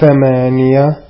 ثمانية